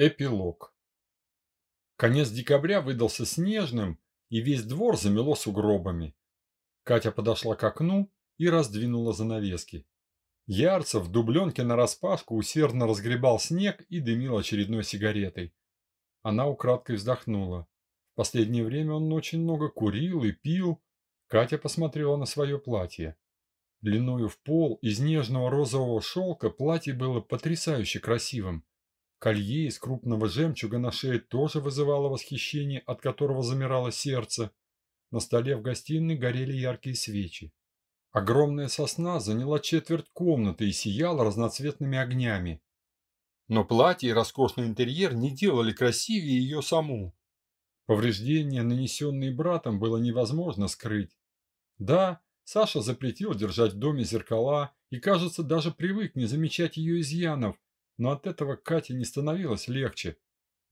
Эпилог. Конец декабря выдался снежным, и весь двор замело сугробами. Катя подошла к окну и раздвинула занавески. Ярцев в дубленке нараспашку усердно разгребал снег и дымил очередной сигаретой. Она украдкой вздохнула. В последнее время он очень много курил и пил. Катя посмотрела на свое платье. Длиною в пол из нежного розового шелка платье было потрясающе красивым. Колье из крупного жемчуга на шее тоже вызывало восхищение, от которого замирало сердце. На столе в гостиной горели яркие свечи. Огромная сосна заняла четверть комнаты и сияла разноцветными огнями. Но платье и роскошный интерьер не делали красивее ее саму. Повреждения, нанесенные братом, было невозможно скрыть. Да, Саша запретил держать в доме зеркала и, кажется, даже привык не замечать ее изъянов, но от этого Кате не становилось легче.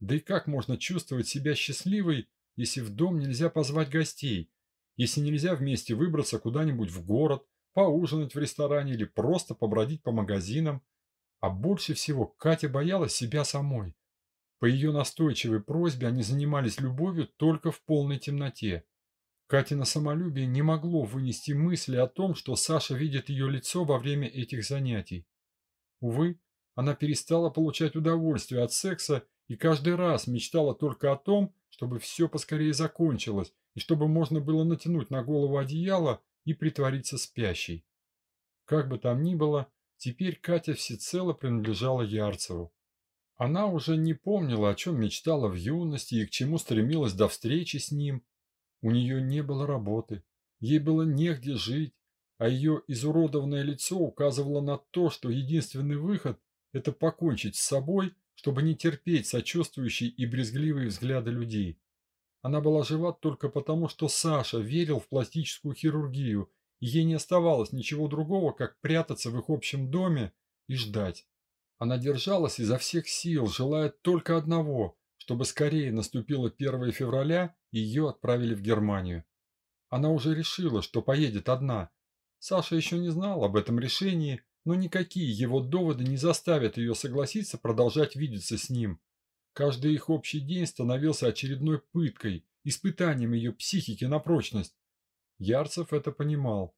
Да и как можно чувствовать себя счастливой, если в дом нельзя позвать гостей, если нельзя вместе выбраться куда-нибудь в город, поужинать в ресторане или просто побродить по магазинам. А больше всего Катя боялась себя самой. По ее настойчивой просьбе они занимались любовью только в полной темноте. Катя на самолюбие не могло вынести мысли о том, что Саша видит ее лицо во время этих занятий. Увы, она перестала получать удовольствие от секса и каждый раз мечтала только о том, чтобы все поскорее закончилось и чтобы можно было натянуть на голову одеяло и притвориться спящей. Как бы там ни было, теперь Катя всецело принадлежала Ярцеву. Она уже не помнила, о чем мечтала в юности и к чему стремилась до встречи с ним. У нее не было работы, ей было негде жить, а ее изуродованное лицо указывало на то, что единственный выход это покончить с собой, чтобы не терпеть сочувствующие и брезгливые взгляды людей. Она была жива только потому, что Саша верил в пластическую хирургию, и ей не оставалось ничего другого, как прятаться в их общем доме и ждать. Она держалась изо всех сил, желая только одного, чтобы скорее наступило 1 февраля и ее отправили в Германию. Она уже решила, что поедет одна. Саша еще не знал об этом решении, но никакие его доводы не заставят ее согласиться продолжать видеться с ним. Каждый их общий день становился очередной пыткой, испытанием ее психики на прочность. Ярцев это понимал.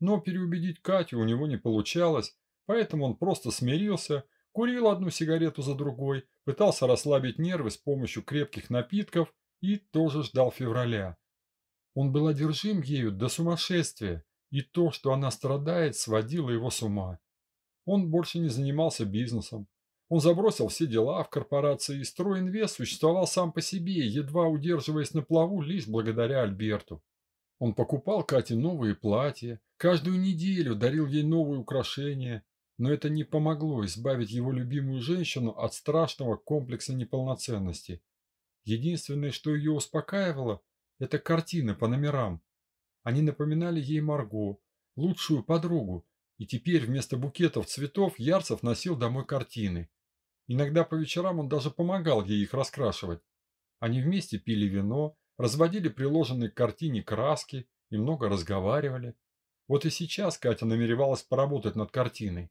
Но переубедить Катю у него не получалось, поэтому он просто смирился, курил одну сигарету за другой, пытался расслабить нервы с помощью крепких напитков и тоже ждал февраля. Он был одержим ею до сумасшествия, и то, что она страдает, сводило его с ума. Он больше не занимался бизнесом. Он забросил все дела в корпорации, и Стройинвест существовал сам по себе, едва удерживаясь на плаву лишь благодаря Альберту. Он покупал Кате новые платья, каждую неделю дарил ей новые украшения, но это не помогло избавить его любимую женщину от страшного комплекса неполноценности. Единственное, что ее успокаивало, это картины по номерам, они напоминали ей Марго, лучшую подругу, и теперь вместо букетов цветов Ярцев носил домой картины. Иногда по вечерам он даже помогал ей их раскрашивать. Они вместе пили вино, разводили приложенные к картине краски и много разговаривали. Вот и сейчас Катя намеревалась поработать над картиной.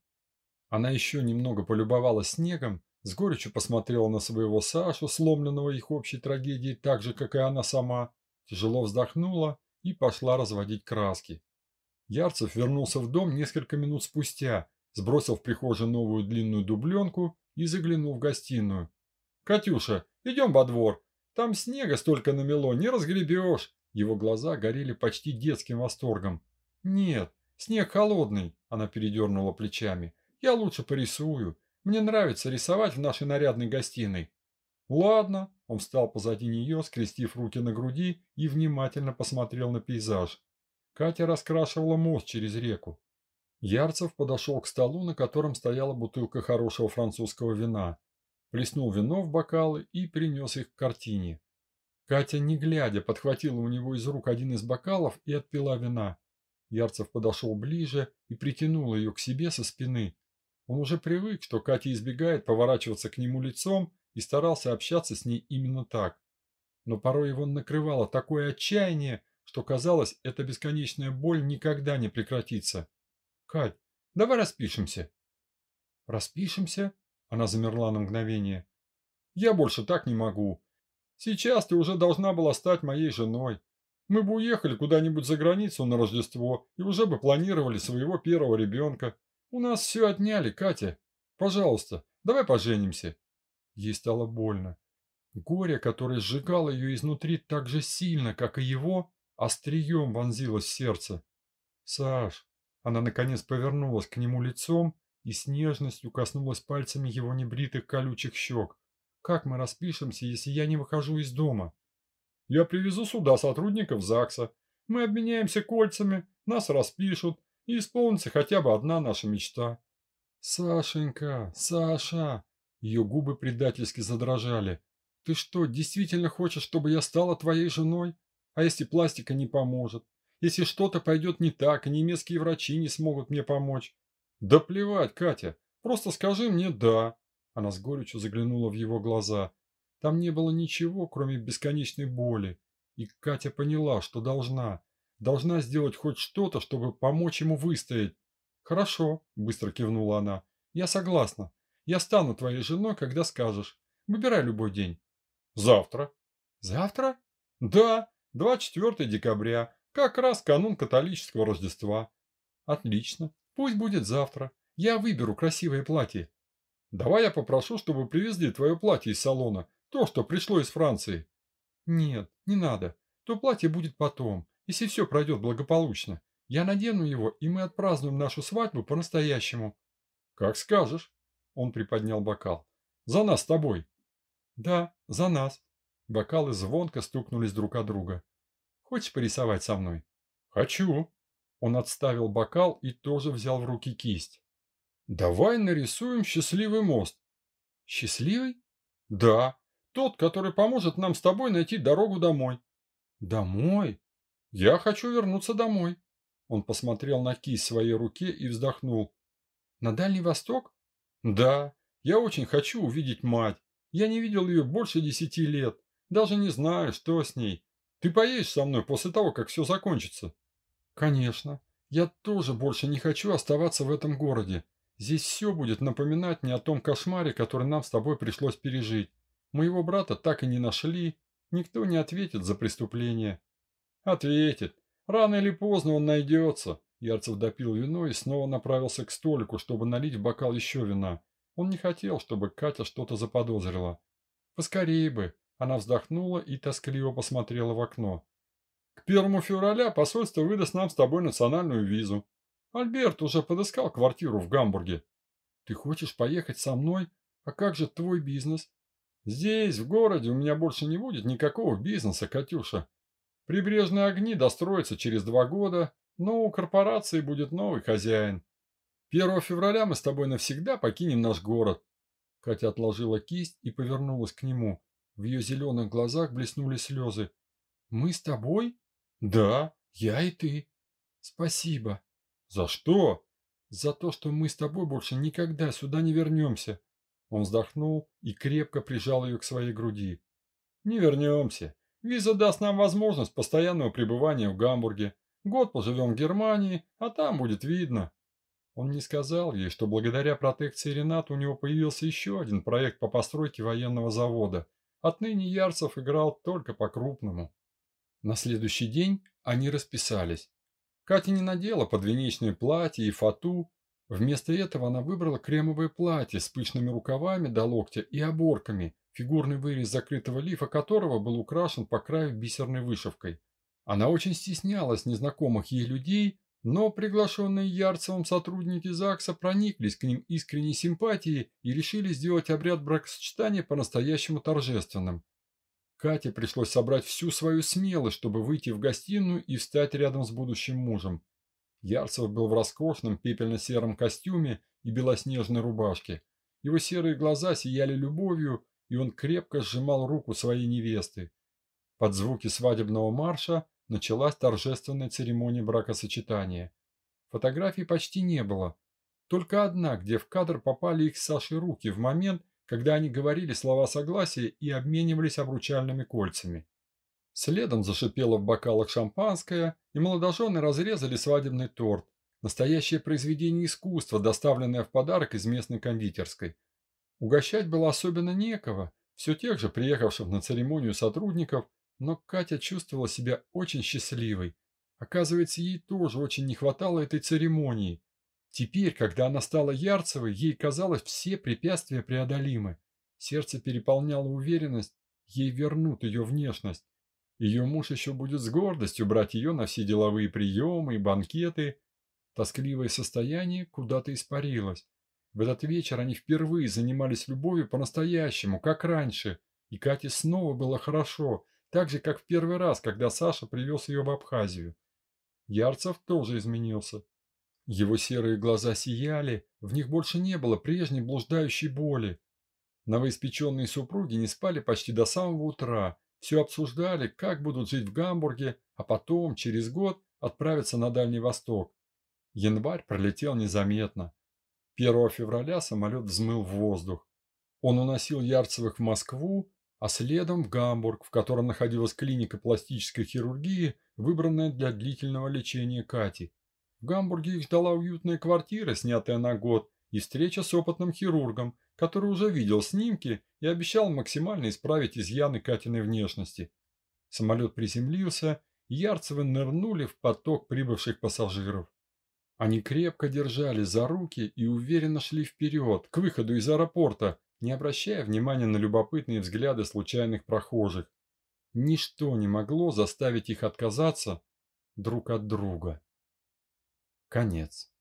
Она еще немного полюбовалась снегом, с горечью посмотрела на своего Сашу, сломленного их общей трагедией, так же, как и она сама, тяжело вздохнула и пошла разводить краски. Ярцев вернулся в дом несколько минут спустя, сбросил в прихожей новую длинную дубленку и заглянул в гостиную. «Катюша, идем во двор. Там снега столько намело, не разгребешь». Его глаза горели почти детским восторгом. «Нет, снег холодный», – она передернула плечами. «Я лучше порисую. Мне нравится рисовать в нашей нарядной гостиной. «Ладно». Он встал позади нее, скрестив руки на груди и внимательно посмотрел на пейзаж. Катя раскрашивала мост через реку. Ярцев подошел к столу, на котором стояла бутылка хорошего французского вина. Плеснул вино в бокалы и принес их к картине. Катя, не глядя, подхватила у него из рук один из бокалов и отпила вина. Ярцев подошел ближе и притянул ее к себе со спины. Он уже привык, что Катя избегает поворачиваться к нему лицом и старался общаться с ней именно так. Но порой его накрывало такое отчаяние, что казалось, эта бесконечная боль никогда не прекратится. «Кать, давай распишемся». «Распишемся?» Она замерла на мгновение. Я больше так не могу. Сейчас ты уже должна была стать моей женой. Мы бы уехали куда-нибудь за границу на Рождество и уже бы планировали своего первого ребенка. У нас все отняли, Катя. Пожалуйста, давай поженимся. Ей стало больно. Горе, которое сжигало ее изнутри так же сильно, как и его, острием вонзилось в сердце. «Саш!» Она, наконец, повернулась к нему лицом и с нежностью коснулась пальцами его небритых колючих щек. «Как мы распишемся, если я не выхожу из дома?» «Я привезу сюда сотрудников ЗАГСа. Мы обменяемся кольцами, нас распишут, и исполнится хотя бы одна наша мечта». «Сашенька, Саша!» Ее губы предательски задрожали. «Ты что, действительно хочешь, чтобы я стала твоей женой? А если пластика не поможет? Если что-то пойдет не так, и немецкие врачи не смогут мне помочь? Да плевать, Катя, просто скажи мне «да». Она с горечью заглянула в его глаза. Там не было ничего, кроме бесконечной боли. И Катя поняла, что должна. Должна сделать хоть что-то, чтобы помочь ему выстоять. «Хорошо», – быстро кивнула она. «Я согласна. Я стану твоей женой, когда скажешь. Выбирай любой день». «Завтра». «Завтра?» «Да, 24 декабря. Как раз канун католического Рождества. Отлично. Пусть будет завтра. Я выберу красивое платье. Давай я попрошу, чтобы привезли твое платье из салона. То, что пришло из Франции. Нет, не надо. То платье будет потом, если все пройдет благополучно. Я надену его, и мы отпразднуем нашу свадьбу по-настоящему. Как скажешь. Он приподнял бокал. За нас с тобой. Да, за нас. Бокалы звонко стукнулись друг от друга. Хочешь порисовать со мной?» «Хочу». Он отставил бокал и тоже взял в руки кисть. «Давай нарисуем счастливый мост». «Счастливый?» «Да, тот, который поможет нам с тобой найти дорогу домой». «Домой?» «Я хочу вернуться домой». Он посмотрел на кисть в своей руке и вздохнул. «На Дальний Восток?» «Да, я очень хочу увидеть мать. Я не видел ее больше десяти лет. Даже не знаю, что с ней. Ты поедешь со мной после того, как все закончится?» «Конечно. Я тоже больше не хочу оставаться в этом городе. Здесь все будет напоминать мне о том кошмаре, который нам с тобой пришлось пережить. Моего брата так и не нашли. Никто не ответит за преступление». «Ответит. Рано или поздно он найдется». Ярцев допил вино и снова направился к столику, чтобы налить в бокал еще вина. Он не хотел, чтобы Катя что-то заподозрила. «Поскорее бы. Она вздохнула и тоскливо посмотрела в окно. «К первому февраля посольство выдаст нам с тобой национальную визу. Альберт уже подыскал квартиру в Гамбурге. Ты хочешь поехать со мной? А как же твой бизнес? Здесь, в городе, у меня больше не будет никакого бизнеса, Катюша. Прибрежные огни достроятся через два года, но у корпорации будет новый хозяин. 1 февраля мы с тобой навсегда покинем наш город. Катя отложила кисть и повернулась к нему. В ее зеленых глазах блеснули слезы. «Мы с тобой?» «Да, я и ты». «Спасибо». «За что?» «За то, что мы с тобой больше никогда сюда не вернемся». Он вздохнул и крепко прижал ее к своей груди. «Не вернемся. Виза даст нам возможность постоянного пребывания в Гамбурге. Год поживем в Германии, а там будет видно». Он не сказал ей, что благодаря протекции Рената у него появился еще один проект по постройке военного завода – Отныне Ярцев играл только по-крупному. На следующий день они расписались. Катя не надела подвенечное платье и фату. Вместо этого она выбрала кремовое платье с пышными рукавами до локтя и оборками, фигурный вырез закрытого лифа которого был украшен по краю бисерной вышивкой. Она очень стеснялась незнакомых ей людей но приглашенные Ярцевым сотрудники ЗАГСа прониклись к ним искренней симпатией и решили сделать обряд бракосочетания по-настоящему торжественным. Кате пришлось собрать всю свою смелость, чтобы выйти в гостиную и встать рядом с будущим мужем. Ярцев был в роскошном пепельно-сером костюме и белоснежной рубашке. Его серые глаза сияли любовью, и он крепко сжимал руку своей невесты. Под звуки свадебного марша началась торжественная церемония бракосочетания. Фотографий почти не было. Только одна, где в кадр попали их с Сашей руки в момент, когда они говорили слова согласия и обменивались обручальными кольцами. Следом зашипело в бокалах шампанское, и молодожены разрезали свадебный торт. Настоящее произведение искусства, доставленное в подарок из местной кондитерской. Угощать было особенно некого. все тех же приехавших на церемонию сотрудников, но Катя чувствовала себя очень счастливой. Оказывается, ей тоже очень не хватало этой церемонии. Теперь, когда она стала Ярцевой, ей казалось, все препятствия преодолимы. Сердце переполняло уверенность, ей вернут ее внешность. Ее муж еще будет с гордостью брать ее на все деловые приемы и банкеты. Тоскливое состояние куда-то испарилось. В этот вечер они впервые занимались любовью по-настоящему, как раньше, и Кате снова было хорошо, так же, как в первый раз, когда Саша привез ее в Абхазию. Ярцев тоже изменился. Его серые глаза сияли, в них больше не было прежней блуждающей боли. Новоиспеченные супруги не спали почти до самого утра, все обсуждали, как будут жить в Гамбурге, а потом, через год, отправиться на Дальний Восток. Январь пролетел незаметно. 1 февраля самолет взмыл в воздух. Он уносил Ярцевых в Москву, а следом в Гамбург, в котором находилась клиника пластической хирургии, выбранная для длительного лечения Кати. В Гамбурге их ждала уютная квартира, снятая на год, и встреча с опытным хирургом, который уже видел снимки и обещал максимально исправить изъяны Катиной внешности. Самолет приземлился, и Ярцевы нырнули в поток прибывших пассажиров. Они крепко держали за руки и уверенно шли вперед, к выходу из аэропорта, не обращая внимания на любопытные взгляды случайных прохожих. Ничто не могло заставить их отказаться друг от друга. Конец.